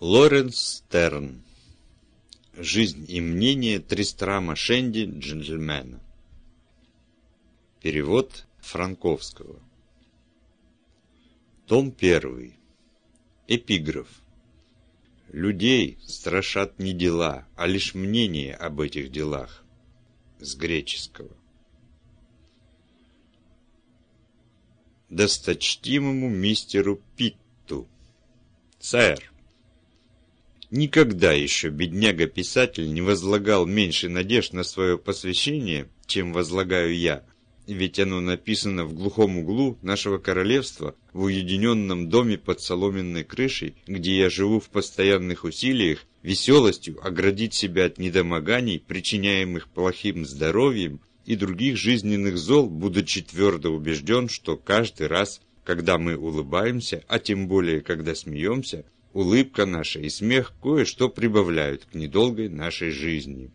Лоренс Стерн. Жизнь и мнение Тристрама Шенди, джентльмена. Перевод Франковского. Том 1. Эпиграф. Людей страшат не дела, а лишь мнение об этих делах. С греческого. Досточтимому мистеру Питту. Сэр, Никогда еще бедняга-писатель не возлагал меньше надежд на свое посвящение, чем возлагаю я, ведь оно написано в глухом углу нашего королевства, в уединенном доме под соломенной крышей, где я живу в постоянных усилиях, веселостью оградить себя от недомоганий, причиняемых плохим здоровьем и других жизненных зол, будучи твердо убежден, что каждый раз, когда мы улыбаемся, а тем более, когда смеемся, Улыбка наша и смех кое-что прибавляют к недолгой нашей жизни.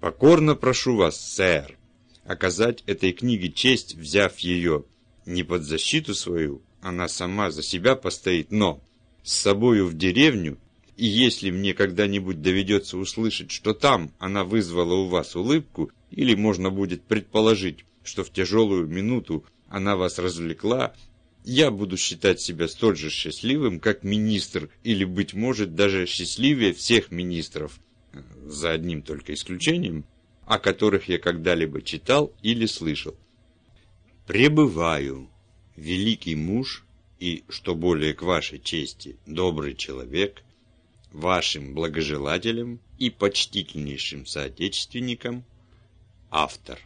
Покорно прошу вас, сэр, оказать этой книге честь, взяв ее не под защиту свою, она сама за себя постоит, но с собою в деревню, и если мне когда-нибудь доведется услышать, что там она вызвала у вас улыбку, или можно будет предположить, что в тяжелую минуту она вас развлекла, я буду считать себя столь же счастливым, как министр, или, быть может, даже счастливее всех министров, за одним только исключением, о которых я когда-либо читал или слышал. Пребываю, великий муж и, что более к вашей чести, добрый человек, вашим благожелателем и почтительнейшим соотечественником, автор.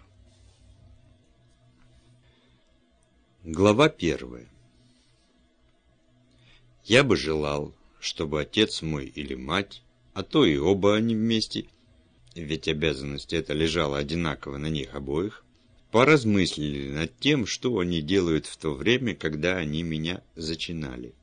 Глава первая. Я бы желал, чтобы отец мой или мать, а то и оба они вместе, ведь обязанность эта лежала одинаково на них обоих, поразмыслили над тем, что они делают в то время, когда они меня зачинали.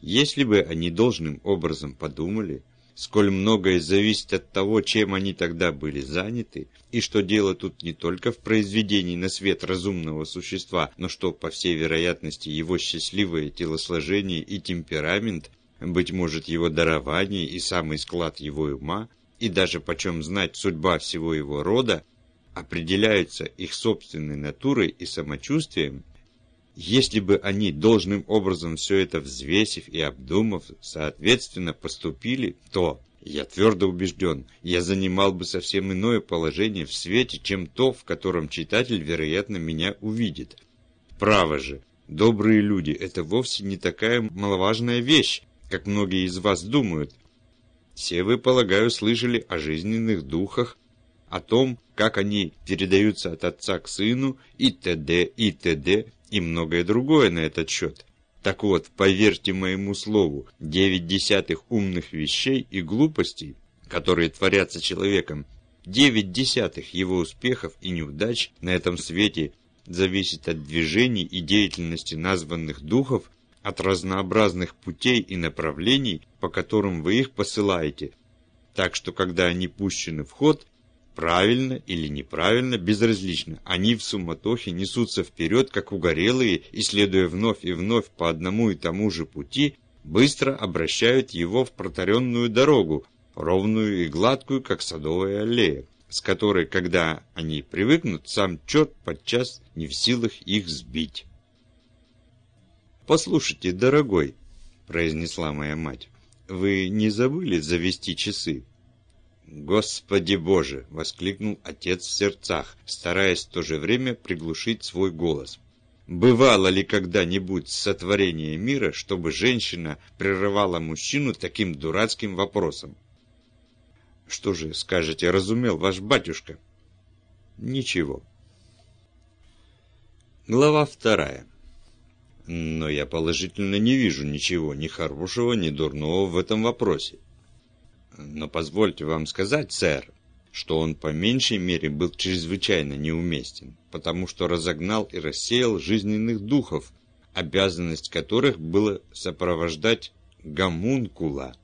Если бы они должным образом подумали, сколь многое зависит от того, чем они тогда были заняты, и что дело тут не только в произведении на свет разумного существа, но что, по всей вероятности, его счастливое телосложение и темперамент, быть может, его дарование и самый склад его ума, и даже почем знать судьба всего его рода, определяются их собственной натурой и самочувствием, если бы они должным образом все это взвесив и обдумав, соответственно поступили, то, я твердо убежден, я занимал бы совсем иное положение в свете, чем то, в котором читатель, вероятно, меня увидит. Право же, добрые люди, это вовсе не такая маловажная вещь, как многие из вас думают. Все вы, полагаю, слышали о жизненных духах, о том, как они передаются от отца к сыну и т.д. и т.д и многое другое на этот счет. Так вот, поверьте моему слову, девять десятых умных вещей и глупостей, которые творятся человеком, девять десятых его успехов и неудач на этом свете зависит от движений и деятельности названных духов, от разнообразных путей и направлений, по которым вы их посылаете. Так что, когда они пущены в ход, Правильно или неправильно, безразлично. Они в суматохе несутся вперед, как угорелые, и, следуя вновь и вновь по одному и тому же пути, быстро обращают его в протаренную дорогу, ровную и гладкую, как садовая аллея, с которой, когда они привыкнут, сам черт подчас не в силах их сбить. «Послушайте, дорогой», — произнесла моя мать, — «вы не забыли завести часы?» «Господи Боже!» — воскликнул отец в сердцах, стараясь в то же время приглушить свой голос. «Бывало ли когда-нибудь сотворение мира, чтобы женщина прерывала мужчину таким дурацким вопросом?» «Что же, скажете, разумел ваш батюшка?» «Ничего». Глава вторая. Но я положительно не вижу ничего ни хорошего, ни дурного в этом вопросе. Но позвольте вам сказать, сэр, что он по меньшей мере был чрезвычайно неуместен, потому что разогнал и рассеял жизненных духов, обязанность которых было сопровождать гомункула,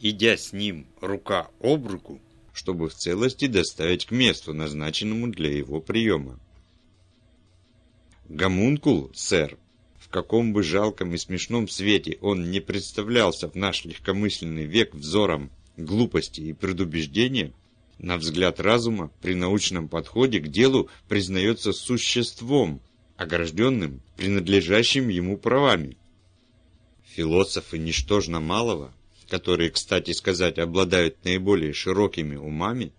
идя с ним рука об руку, чтобы в целости доставить к месту, назначенному для его приема. Гомункул, сэр, в каком бы жалком и смешном свете он не представлялся в наш легкомысленный век взором глупости и предубеждения, на взгляд разума при научном подходе к делу признается существом, огражденным принадлежащим ему правами. Философы ничтожно малого, которые, кстати сказать, обладают наиболее широкими умами,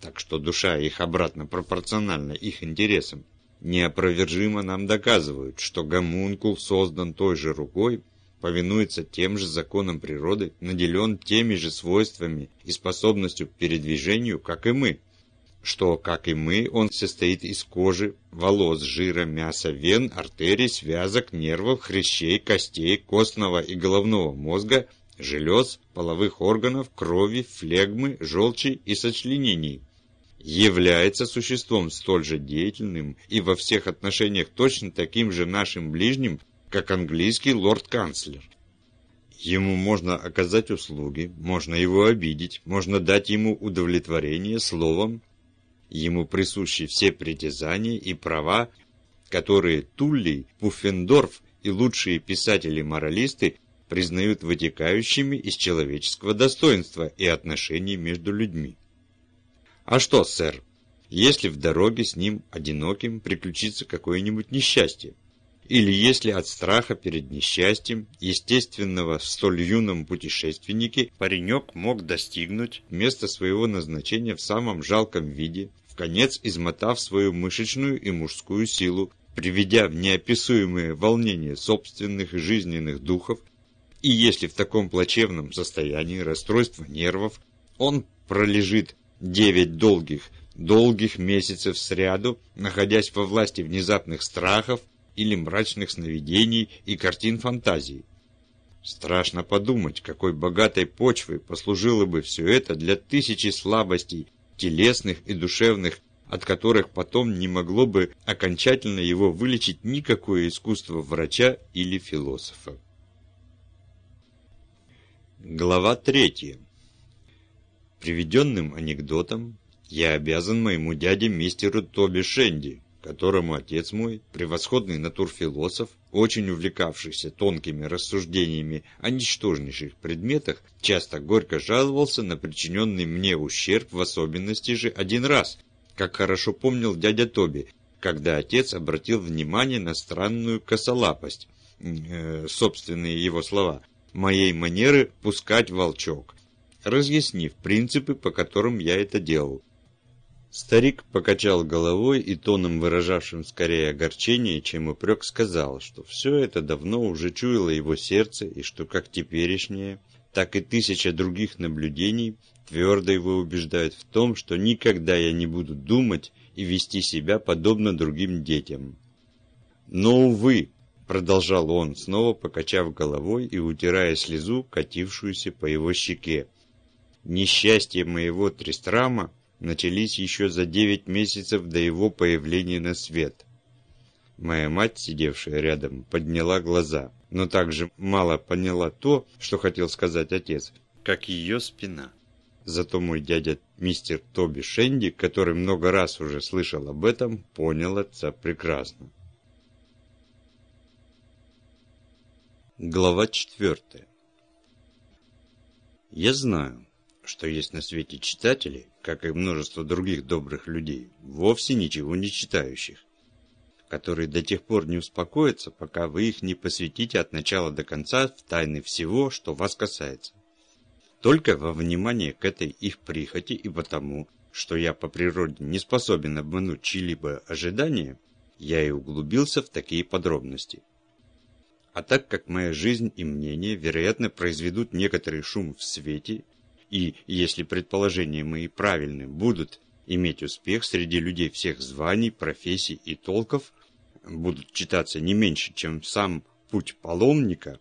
так что душа их обратно пропорциональна их интересам, неопровержимо нам доказывают, что гомункул создан той же рукой, повинуется тем же законам природы, наделен теми же свойствами и способностью к передвижению, как и мы, что, как и мы, он состоит из кожи, волос, жира, мяса, вен, артерий, связок, нервов, хрящей, костей, костного и головного мозга, желез, половых органов, крови, флегмы, желчи и сочленений. Является существом столь же деятельным и во всех отношениях точно таким же нашим ближним, как английский лорд-канцлер. Ему можно оказать услуги, можно его обидеть, можно дать ему удовлетворение словом. Ему присущи все притязания и права, которые Туллий, Пуффендорф и лучшие писатели-моралисты признают вытекающими из человеческого достоинства и отношений между людьми. А что, сэр, если в дороге с ним одиноким приключится какое-нибудь несчастье? Или если от страха перед несчастьем, естественного в столь юном путешественнике, паренек мог достигнуть места своего назначения в самом жалком виде, в конец измотав свою мышечную и мужскую силу, приведя в неописуемое волнение собственных жизненных духов, и если в таком плачевном состоянии расстройства нервов он пролежит девять долгих, долгих месяцев сряду, находясь во власти внезапных страхов или мрачных сновидений и картин фантазии. Страшно подумать, какой богатой почвой послужило бы все это для тысячи слабостей, телесных и душевных, от которых потом не могло бы окончательно его вылечить никакое искусство врача или философа. Глава третья. Приведенным анекдотом я обязан моему дяде мистеру Тоби Шенди, которому отец мой, превосходный натурфилософ, очень увлекавшийся тонкими рассуждениями о ничтожнейших предметах, часто горько жаловался на причиненный мне ущерб, в особенности же один раз, как хорошо помнил дядя Тоби, когда отец обратил внимание на странную косолапость, э, собственные его слова, моей манеры пускать волчок, разъяснив принципы, по которым я это делал. Старик покачал головой и тоном, выражавшим скорее огорчение, чем упрек, сказал, что все это давно уже чуяло его сердце и что как теперешнее, так и тысяча других наблюдений твердо его убеждают в том, что никогда я не буду думать и вести себя подобно другим детям. Но, увы, продолжал он, снова покачав головой и утирая слезу, катившуюся по его щеке, Несчастья моего Тристрама начались еще за девять месяцев до его появления на свет. Моя мать, сидевшая рядом, подняла глаза, но также мало поняла то, что хотел сказать отец, как ее спина. Зато мой дядя мистер Тоби Шенди, который много раз уже слышал об этом, понял отца прекрасно. Глава четвертая. Я знаю, что есть на свете читатели, как и множество других добрых людей, вовсе ничего не читающих, которые до тех пор не успокоятся, пока вы их не посвятите от начала до конца в тайны всего, что вас касается. Только во внимание к этой их прихоти и потому, что я по природе не способен обмануть чьи-либо ожидания, я и углубился в такие подробности. А так как моя жизнь и мнение, вероятно, произведут некоторый шум в свете и, если предположения мои правильны, будут иметь успех среди людей всех званий, профессий и толков, будут читаться не меньше, чем сам путь паломника,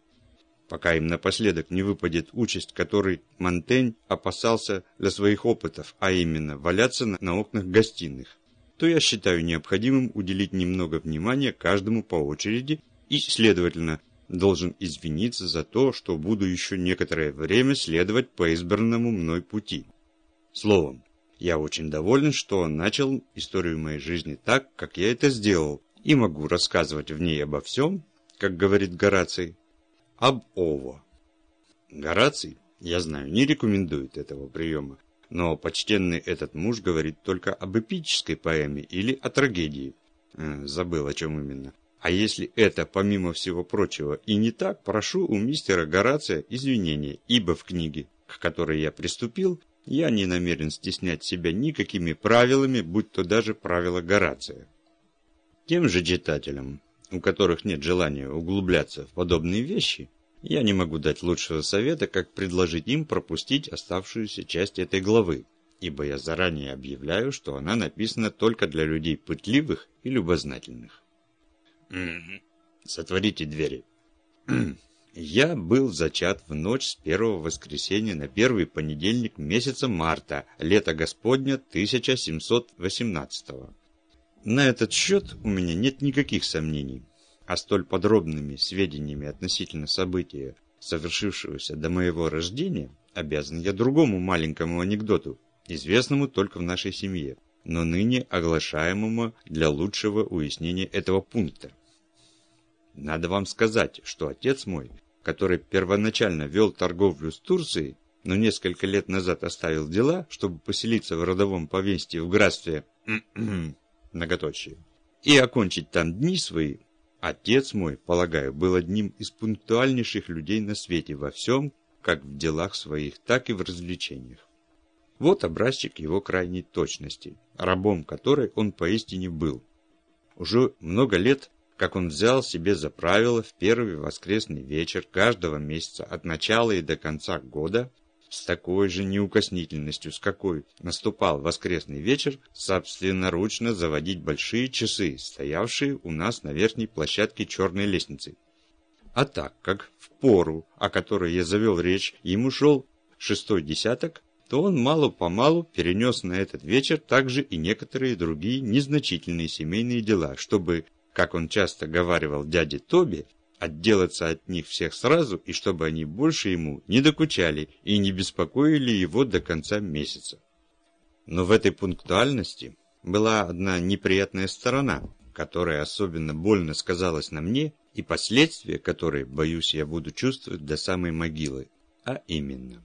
пока им напоследок не выпадет участь, которой Монтень опасался для своих опытов, а именно валяться на, на окнах гостиных, то я считаю необходимым уделить немного внимания каждому по очереди и, следовательно, должен извиниться за то, что буду еще некоторое время следовать по избранному мной пути. Словом, я очень доволен, что начал историю моей жизни так, как я это сделал, и могу рассказывать в ней обо всем, как говорит Гораций, об ово. Гораций, я знаю, не рекомендует этого приема, но почтенный этот муж говорит только об эпической поэме или о трагедии. Э, забыл, о чем именно. А если это, помимо всего прочего, и не так, прошу у мистера Горация извинения, ибо в книге, к которой я приступил, я не намерен стеснять себя никакими правилами, будь то даже правила Горация. Тем же читателям, у которых нет желания углубляться в подобные вещи, я не могу дать лучшего совета, как предложить им пропустить оставшуюся часть этой главы, ибо я заранее объявляю, что она написана только для людей пытливых и любознательных. Сотворите двери. Я был зачат в ночь с первого воскресенья на первый понедельник месяца марта, лета Господня 1718 -го. На этот счет у меня нет никаких сомнений, а столь подробными сведениями относительно события, совершившегося до моего рождения, обязан я другому маленькому анекдоту, известному только в нашей семье, но ныне оглашаемому для лучшего уяснения этого пункта. Надо вам сказать, что отец мой, который первоначально вел торговлю с Турцией, но несколько лет назад оставил дела, чтобы поселиться в родовом поместье в графстве многоточие, и окончить там дни свои, отец мой, полагаю, был одним из пунктуальнейших людей на свете во всем, как в делах своих, так и в развлечениях. Вот образчик его крайней точности, рабом которой он поистине был. Уже много лет как он взял себе за правило в первый воскресный вечер каждого месяца от начала и до конца года с такой же неукоснительностью, с какой наступал воскресный вечер, собственноручно заводить большие часы, стоявшие у нас на верхней площадке черной лестницы. А так как в пору, о которой я завел речь, ему шел шестой десяток, то он мало-помалу перенес на этот вечер также и некоторые другие незначительные семейные дела, чтобы как он часто говаривал дяде Тоби, отделаться от них всех сразу и чтобы они больше ему не докучали и не беспокоили его до конца месяца. Но в этой пунктуальности была одна неприятная сторона, которая особенно больно сказалась на мне и последствия которой, боюсь, я буду чувствовать до самой могилы, а именно.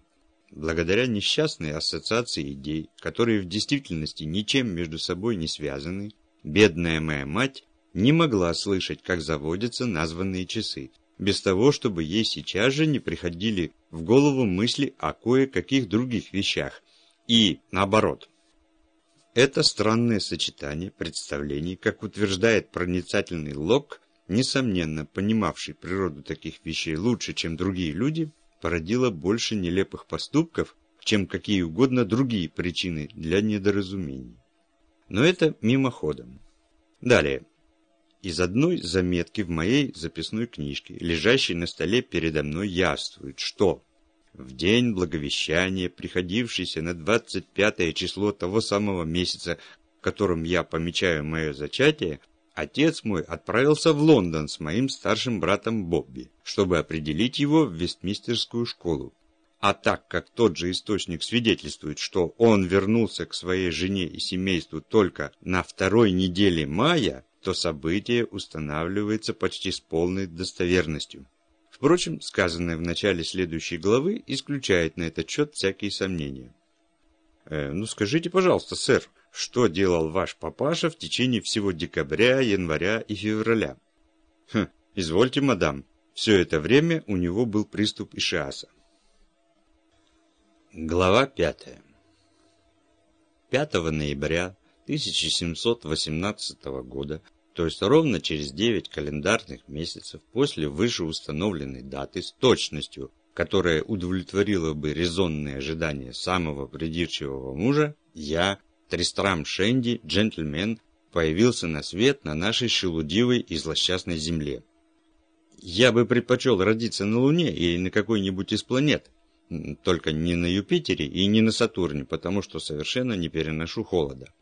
Благодаря несчастной ассоциации идей, которые в действительности ничем между собой не связаны, бедная моя мать не могла слышать, как заводятся названные часы, без того, чтобы ей сейчас же не приходили в голову мысли о кое-каких других вещах. И наоборот. Это странное сочетание представлений, как утверждает проницательный Лок, несомненно понимавший природу таких вещей лучше, чем другие люди, породило больше нелепых поступков, чем какие угодно другие причины для недоразумений. Но это мимоходом. Далее из одной заметки в моей записной книжке, лежащей на столе передо мной, яствует, что в день Благовещания, приходившийся на 25 число того самого месяца, которым я помечаю мое зачатие, отец мой отправился в Лондон с моим старшим братом Бобби, чтобы определить его в Вестмистерскую школу. А так как тот же источник свидетельствует, что он вернулся к своей жене и семейству только на второй неделе мая, то событие устанавливается почти с полной достоверностью. Впрочем, сказанное в начале следующей главы исключает на этот счет всякие сомнения. Э, ну скажите, пожалуйста, сэр, что делал ваш папаша в течение всего декабря, января и февраля? Хм, извольте, мадам, все это время у него был приступ Ишиаса. Глава пятая. 5 ноября 1718 года то есть ровно через 9 календарных месяцев после вышеустановленной даты с точностью, которая удовлетворила бы резонные ожидания самого придирчивого мужа, я, Тристрам Шенди, джентльмен, появился на свет на нашей шелудивой и злосчастной земле. Я бы предпочел родиться на Луне или на какой-нибудь из планет, только не на Юпитере и не на Сатурне, потому что совершенно не переношу холода.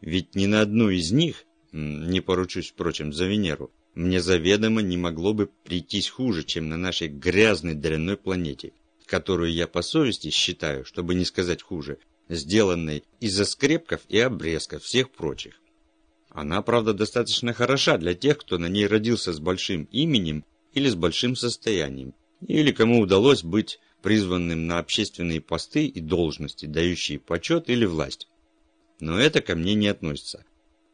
Ведь ни на одну из них не поручусь, впрочем, за Венеру, мне заведомо не могло бы прийтись хуже, чем на нашей грязной дрянной планете, которую я по совести считаю, чтобы не сказать хуже, сделанной из-за скрепков и обрезков всех прочих. Она, правда, достаточно хороша для тех, кто на ней родился с большим именем или с большим состоянием, или кому удалось быть призванным на общественные посты и должности, дающие почет или власть. Но это ко мне не относится.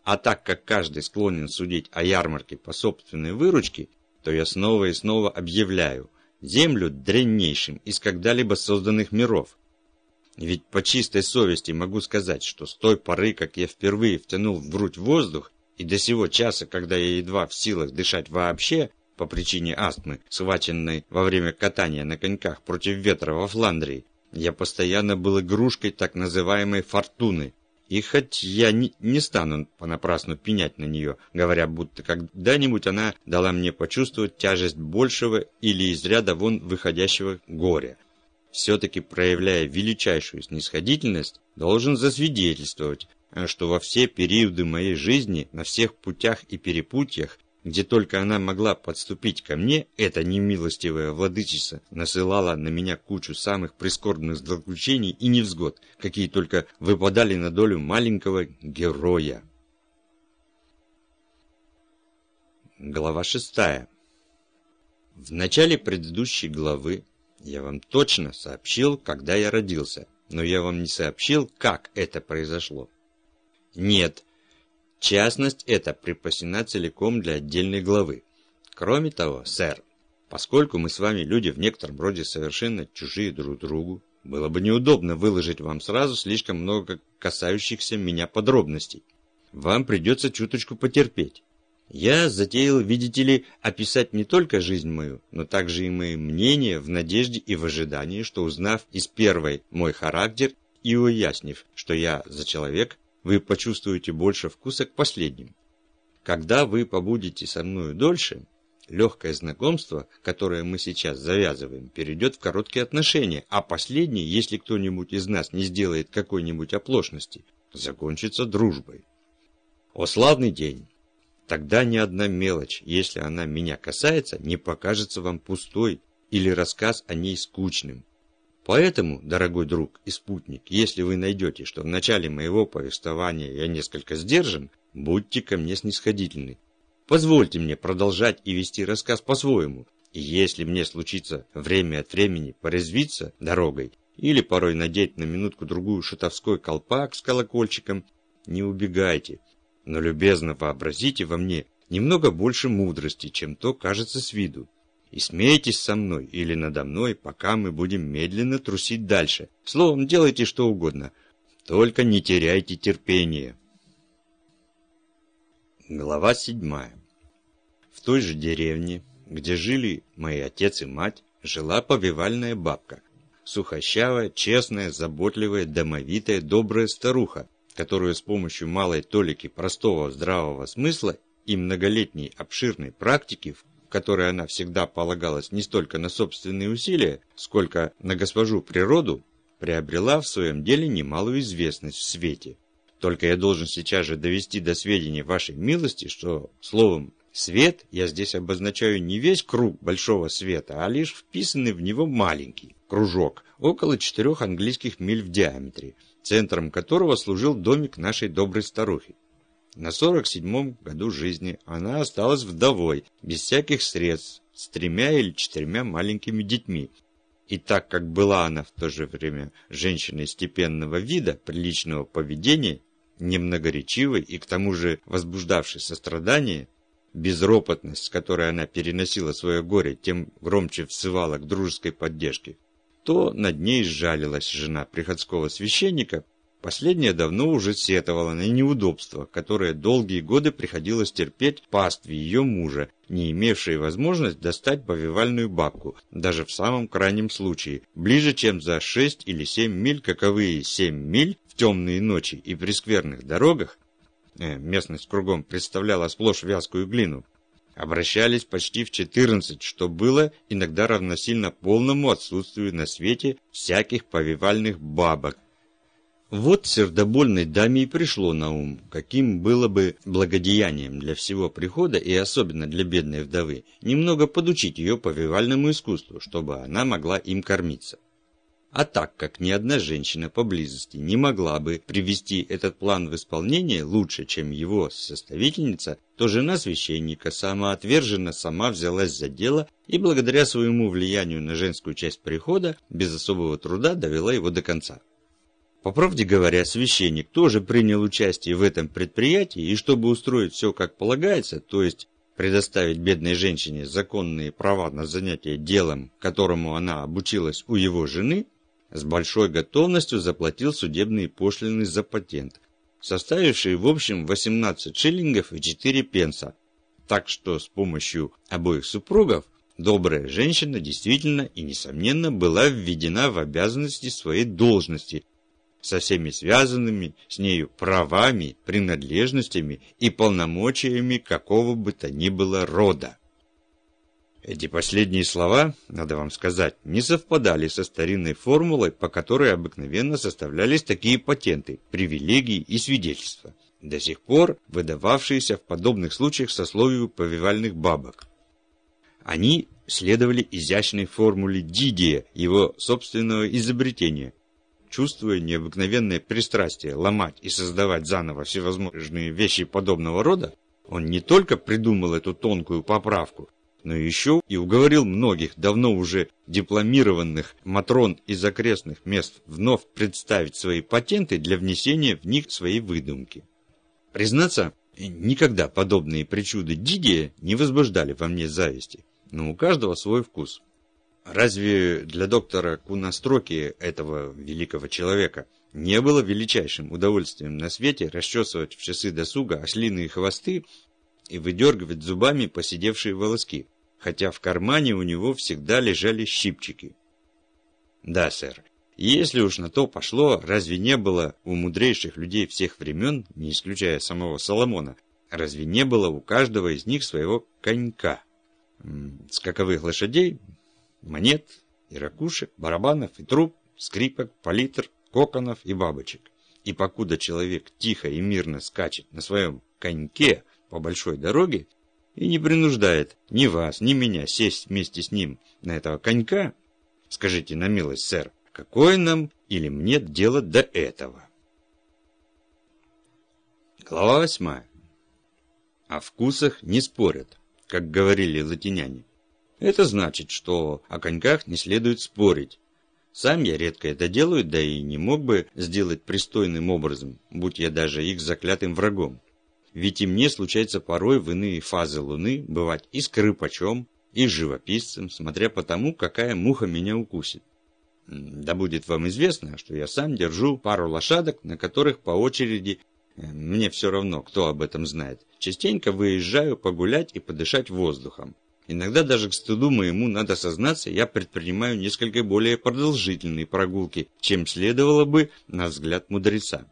А так как каждый склонен судить о ярмарке по собственной выручке, то я снова и снова объявляю Землю дряннейшим из когда-либо созданных миров. Ведь по чистой совести могу сказать, что с той поры, как я впервые втянул в грудь воздух, и до сего часа, когда я едва в силах дышать вообще, по причине астмы, схваченной во время катания на коньках против ветра во Фландрии, я постоянно был игрушкой так называемой «фортуны». И хоть я не, стану понапрасну пенять на нее, говоря, будто когда-нибудь она дала мне почувствовать тяжесть большего или из ряда вон выходящего горя, все-таки проявляя величайшую снисходительность, должен засвидетельствовать, что во все периоды моей жизни, на всех путях и перепутьях, где только она могла подступить ко мне, эта немилостивая владычица насылала на меня кучу самых прискорбных злоключений и невзгод, какие только выпадали на долю маленького героя. Глава шестая. В начале предыдущей главы я вам точно сообщил, когда я родился, но я вам не сообщил, как это произошло. Нет, Частность эта припасена целиком для отдельной главы. Кроме того, сэр, поскольку мы с вами люди в некотором роде совершенно чужие друг другу, было бы неудобно выложить вам сразу слишком много касающихся меня подробностей. Вам придется чуточку потерпеть. Я затеял, видите ли, описать не только жизнь мою, но также и мои мнения в надежде и в ожидании, что узнав из первой мой характер и уяснив, что я за человек, вы почувствуете больше вкуса к последним. Когда вы побудете со мною дольше, легкое знакомство, которое мы сейчас завязываем, перейдет в короткие отношения, а последнее, если кто-нибудь из нас не сделает какой-нибудь оплошности, закончится дружбой. О славный день! Тогда ни одна мелочь, если она меня касается, не покажется вам пустой или рассказ о ней скучным. Поэтому, дорогой друг и спутник, если вы найдете, что в начале моего повествования я несколько сдержан, будьте ко мне снисходительны. Позвольте мне продолжать и вести рассказ по-своему, и если мне случится время от времени порезвиться дорогой или порой надеть на минутку-другую шутовской колпак с колокольчиком, не убегайте, но любезно вообразите во мне немного больше мудрости, чем то кажется с виду и смейтесь со мной или надо мной, пока мы будем медленно трусить дальше. Словом, делайте что угодно, только не теряйте терпения. Глава седьмая. В той же деревне, где жили мои отец и мать, жила повивальная бабка. Сухощавая, честная, заботливая, домовитая, добрая старуха, которую с помощью малой толики простого здравого смысла и многолетней обширной практики которой она всегда полагалась не столько на собственные усилия, сколько на госпожу природу, приобрела в своем деле немалую известность в свете. Только я должен сейчас же довести до сведения вашей милости, что, словом, свет я здесь обозначаю не весь круг большого света, а лишь вписанный в него маленький кружок, около четырех английских миль в диаметре, центром которого служил домик нашей доброй старухи. На 47-м году жизни она осталась вдовой, без всяких средств, с тремя или четырьмя маленькими детьми. И так как была она в то же время женщиной степенного вида, приличного поведения, немногоречивой и к тому же возбуждавшей сострадание, безропотность, с которой она переносила свое горе, тем громче всывала к дружеской поддержке, то над ней сжалилась жена приходского священника, Последняя давно уже сетовала на неудобства, которые долгие годы приходилось терпеть пастве ее мужа, не имевшей возможность достать повивальную бабку, даже в самом крайнем случае, ближе, чем за 6 или 7 миль, каковые 7 миль в темные ночи и при скверных дорогах, э, местность кругом представляла сплошь вязкую глину, обращались почти в 14, что было иногда равносильно полному отсутствию на свете всяких повивальных бабок, вот сердобольной даме и пришло на ум, каким было бы благодеянием для всего прихода и особенно для бедной вдовы, немного подучить ее повивальному искусству, чтобы она могла им кормиться. А так как ни одна женщина поблизости не могла бы привести этот план в исполнение лучше, чем его составительница, то жена священника самоотверженно сама взялась за дело и благодаря своему влиянию на женскую часть прихода без особого труда довела его до конца. По правде говоря, священник тоже принял участие в этом предприятии, и чтобы устроить все как полагается, то есть предоставить бедной женщине законные права на занятие делом, которому она обучилась у его жены, с большой готовностью заплатил судебные пошлины за патент, составившие в общем 18 шиллингов и 4 пенса. Так что с помощью обоих супругов добрая женщина действительно и несомненно была введена в обязанности своей должности со всеми связанными с нею правами, принадлежностями и полномочиями какого бы то ни было рода. Эти последние слова, надо вам сказать, не совпадали со старинной формулой, по которой обыкновенно составлялись такие патенты, привилегии и свидетельства, до сих пор выдававшиеся в подобных случаях сословию повивальных бабок. Они следовали изящной формуле Дидия, его собственного изобретения. Чувствуя необыкновенное пристрастие ломать и создавать заново всевозможные вещи подобного рода, он не только придумал эту тонкую поправку, но еще и уговорил многих давно уже дипломированных матрон из окрестных мест вновь представить свои патенты для внесения в них своей выдумки. Признаться, никогда подобные причуды Дидия не возбуждали во мне зависти, но у каждого свой вкус. Разве для доктора Куностроки, этого великого человека, не было величайшим удовольствием на свете расчесывать в часы досуга ослиные хвосты и выдергивать зубами поседевшие волоски? хотя в кармане у него всегда лежали щипчики. Да, сэр, если уж на то пошло, разве не было у мудрейших людей всех времен, не исключая самого Соломона, разве не было у каждого из них своего конька? Скаковых лошадей, монет и ракушек, барабанов и труб, скрипок, палитр, коконов и бабочек. И покуда человек тихо и мирно скачет на своем коньке по большой дороге, и не принуждает ни вас, ни меня сесть вместе с ним на этого конька, скажите на милость, сэр, какое нам или мне дело до этого? Глава восьмая. О вкусах не спорят, как говорили латиняне. Это значит, что о коньках не следует спорить. Сам я редко это делаю, да и не мог бы сделать пристойным образом, будь я даже их заклятым врагом. Ведь и мне случается порой в иные фазы Луны бывать и скрипачом, и живописцем, смотря по тому, какая муха меня укусит. Да будет вам известно, что я сам держу пару лошадок, на которых по очереди, э, мне все равно, кто об этом знает, частенько выезжаю погулять и подышать воздухом. Иногда даже к стыду моему, надо сознаться, я предпринимаю несколько более продолжительные прогулки, чем следовало бы на взгляд мудреца.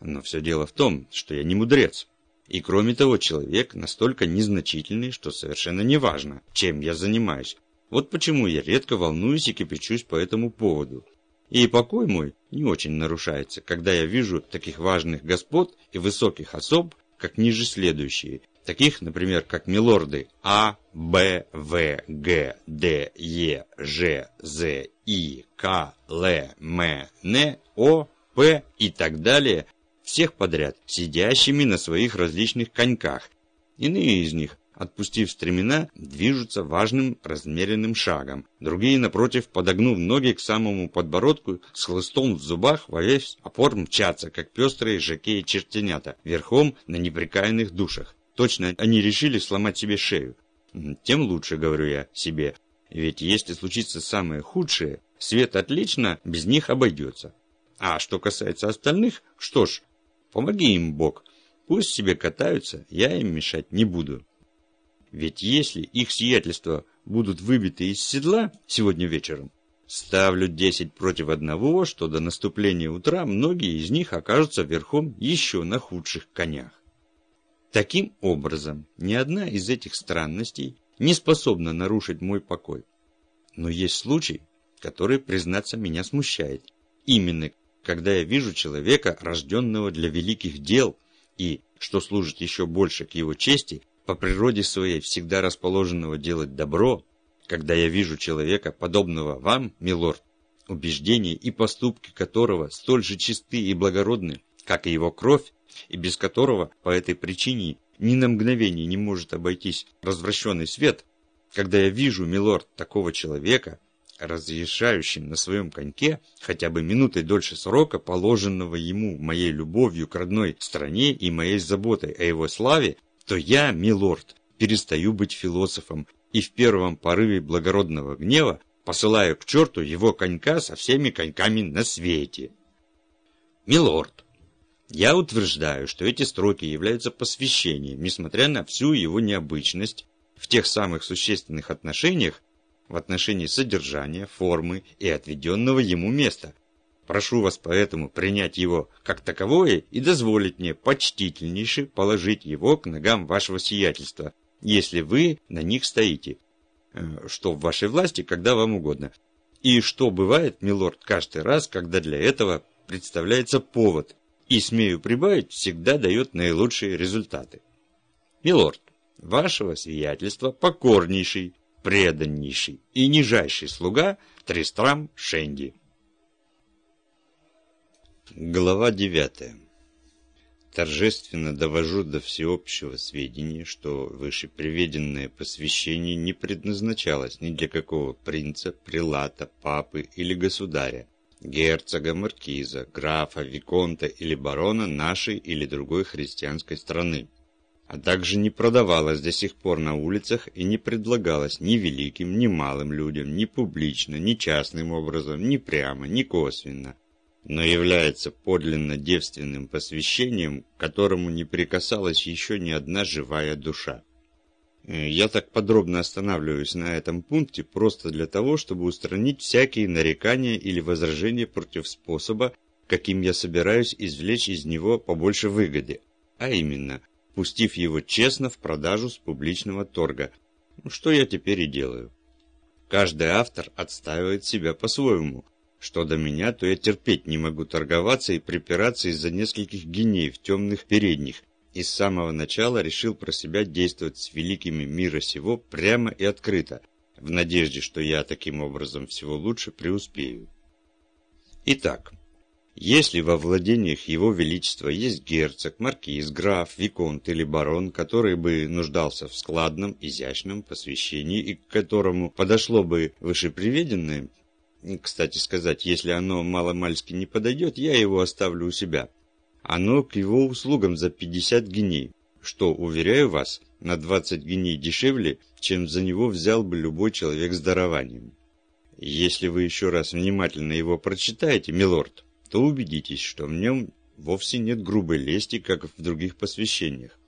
Но все дело в том, что я не мудрец. И кроме того, человек настолько незначительный, что совершенно неважно, чем я занимаюсь. Вот почему я редко волнуюсь и кипячусь по этому поводу. И покой мой не очень нарушается, когда я вижу таких важных господ и высоких особ, как ниже следующие, таких, например, как милорды А, Б, В, Г, Д, Е, Ж, З, И, К, Л, М, Н, О, П и так далее, всех подряд, сидящими на своих различных коньках. Иные из них, отпустив стремена, движутся важным размеренным шагом. Другие, напротив, подогнув ноги к самому подбородку, с хлыстом в зубах во весь опор мчатся, как пестрые жакеи чертенята, верхом на неприкаянных душах. Точно они решили сломать себе шею. Тем лучше, говорю я себе, ведь если случится самое худшее, свет отлично без них обойдется. А что касается остальных, что ж, Помоги им, Бог. Пусть себе катаются, я им мешать не буду. Ведь если их сиятельства будут выбиты из седла сегодня вечером, ставлю десять против одного, что до наступления утра многие из них окажутся верхом еще на худших конях. Таким образом, ни одна из этих странностей не способна нарушить мой покой. Но есть случай, который, признаться, меня смущает. Именно когда я вижу человека, рожденного для великих дел, и, что служит еще больше к его чести, по природе своей всегда расположенного делать добро, когда я вижу человека, подобного вам, милорд, убеждения и поступки которого столь же чисты и благородны, как и его кровь, и без которого по этой причине ни на мгновение не может обойтись развращенный свет, когда я вижу, милорд, такого человека, разрешающим на своем коньке хотя бы минутой дольше срока, положенного ему моей любовью к родной стране и моей заботой о его славе, то я, милорд, перестаю быть философом и в первом порыве благородного гнева посылаю к черту его конька со всеми коньками на свете. Милорд, я утверждаю, что эти строки являются посвящением, несмотря на всю его необычность, в тех самых существенных отношениях, в отношении содержания, формы и отведенного ему места. Прошу вас поэтому принять его как таковое и дозволить мне почтительнейше положить его к ногам вашего сиятельства, если вы на них стоите, э, что в вашей власти, когда вам угодно. И что бывает, милорд, каждый раз, когда для этого представляется повод, и, смею прибавить, всегда дает наилучшие результаты. Милорд, вашего сиятельства покорнейший, преданнейший и нижайший слуга Тристрам Шенди. Глава 9. Торжественно довожу до всеобщего сведения, что вышеприведенное посвящение не предназначалось ни для какого принца, прилата, папы или государя, герцога, маркиза, графа, виконта или барона нашей или другой христианской страны а также не продавалась до сих пор на улицах и не предлагалась ни великим, ни малым людям, ни публично, ни частным образом, ни прямо, ни косвенно, но является подлинно девственным посвящением, к которому не прикасалась еще ни одна живая душа. Э, я так подробно останавливаюсь на этом пункте просто для того, чтобы устранить всякие нарекания или возражения против способа, каким я собираюсь извлечь из него побольше выгоды, а именно – пустив его честно в продажу с публичного торга, что я теперь и делаю. Каждый автор отстаивает себя по-своему. Что до меня, то я терпеть не могу торговаться и припираться из-за нескольких геней в темных передних, и с самого начала решил про себя действовать с великими мира сего прямо и открыто, в надежде, что я таким образом всего лучше преуспею. Итак, если во владениях его величества есть герцог, маркиз, граф, виконт или барон, который бы нуждался в складном, изящном посвящении и к которому подошло бы вышеприведенное, кстати сказать, если оно маломальски не подойдет, я его оставлю у себя. Оно к его услугам за 50 геней, что, уверяю вас, на 20 геней дешевле, чем за него взял бы любой человек с дарованием. Если вы еще раз внимательно его прочитаете, милорд, то убедитесь, что в нем вовсе нет грубой лести, как в других посвящениях.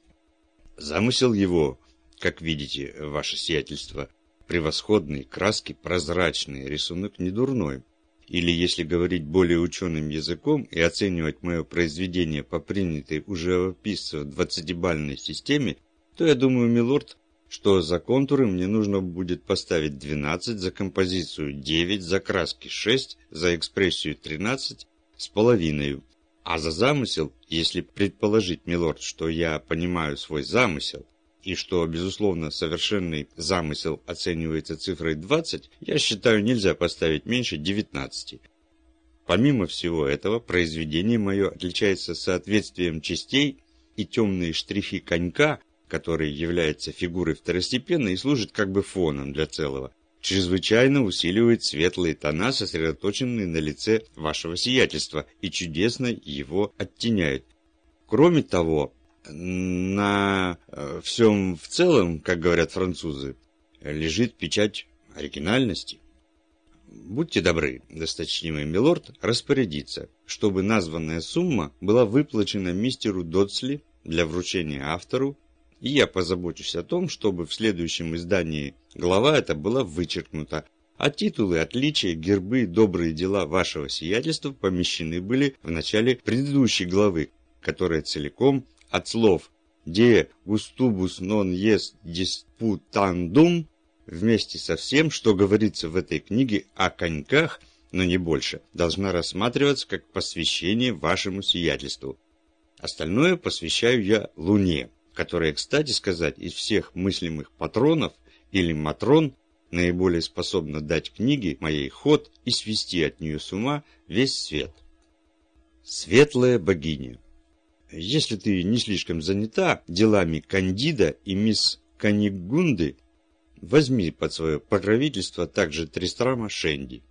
Замысел его, как видите, ваше сиятельство, превосходный, краски прозрачные, рисунок не дурной. Или, если говорить более ученым языком и оценивать мое произведение по принятой у живописца двадцатибальной системе, то я думаю, милорд, что за контуры мне нужно будет поставить 12, за композицию 9, за краски 6, за экспрессию 13, с половиной. А за замысел, если предположить, милорд, что я понимаю свой замысел, и что, безусловно, совершенный замысел оценивается цифрой 20, я считаю, нельзя поставить меньше 19. Помимо всего этого, произведение мое отличается соответствием частей и темные штрихи конька, который является фигурой второстепенной и служит как бы фоном для целого, чрезвычайно усиливает светлые тона, сосредоточенные на лице вашего сиятельства, и чудесно его оттеняет. Кроме того, на э, всем в целом, как говорят французы, лежит печать оригинальности. Будьте добры, досточтимый милорд, распорядиться, чтобы названная сумма была выплачена мистеру Дотсли для вручения автору и я позабочусь о том, чтобы в следующем издании глава эта была вычеркнута, а титулы, отличия, гербы добрые дела вашего сиятельства помещены были в начале предыдущей главы, которая целиком от слов «de gustubus non est disputandum» вместе со всем, что говорится в этой книге о коньках, но не больше, должна рассматриваться как посвящение вашему сиятельству. Остальное посвящаю я Луне, которая, кстати сказать, из всех мыслимых патронов или матрон наиболее способна дать книге моей ход и свести от нее с ума весь свет. Светлая богиня. Если ты не слишком занята делами Кандида и мисс Канигунды, возьми под свое покровительство также Тристрама Шенди.